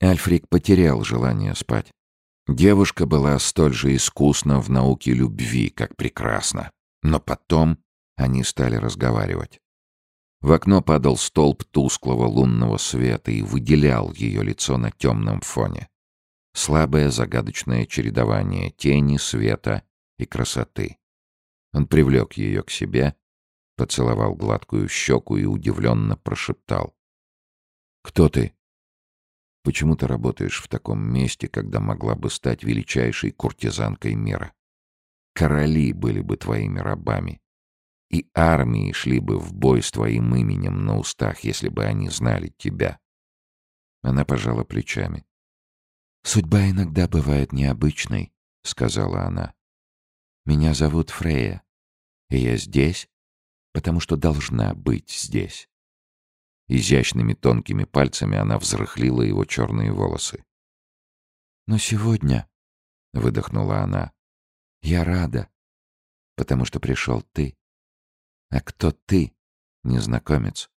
Альфрик потерял желание спать. Девушка была столь же искусна в науке любви, как прекрасна. Но потом они стали разговаривать. В окно падал столб тусклого лунного света и выделял ее лицо на темном фоне. Слабое загадочное чередование тени, света и красоты. Он привлек ее к себе, поцеловал гладкую щеку и удивленно прошептал. «Кто ты?» Почему ты работаешь в таком месте, когда могла бы стать величайшей куртизанкой мира? Короли были бы твоими рабами. И армии шли бы в бой с твоим именем на устах, если бы они знали тебя. Она пожала плечами. «Судьба иногда бывает необычной», — сказала она. «Меня зовут Фрея, и я здесь, потому что должна быть здесь». Изящными тонкими пальцами она взрыхлила его черные волосы. «Но сегодня», — выдохнула она, — «я рада, потому что пришел ты. А кто ты, незнакомец?»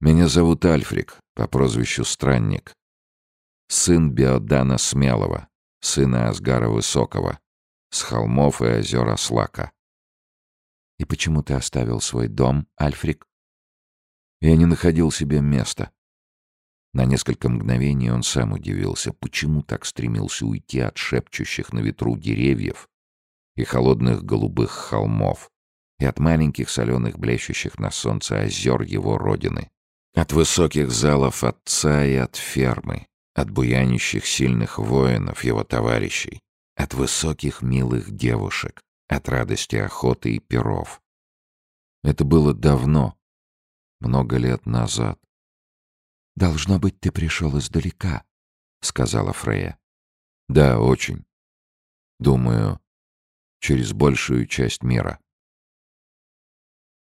«Меня зовут Альфрик, по прозвищу Странник. Сын Биодана Смелого, сына Асгара Высокого, с холмов и озер Аслака». «И почему ты оставил свой дом, Альфрик?» Я не находил себе места. На несколько мгновений он сам удивился, почему так стремился уйти от шепчущих на ветру деревьев и холодных голубых холмов, и от маленьких соленых блещущих на солнце озер его родины, от высоких залов отца и от фермы, от буянищих сильных воинов его товарищей, от высоких милых девушек, от радости охоты и перов. Это было давно, много лет назад. «Должно быть, ты пришел издалека», — сказала Фрея. «Да, очень. Думаю, через большую часть мира».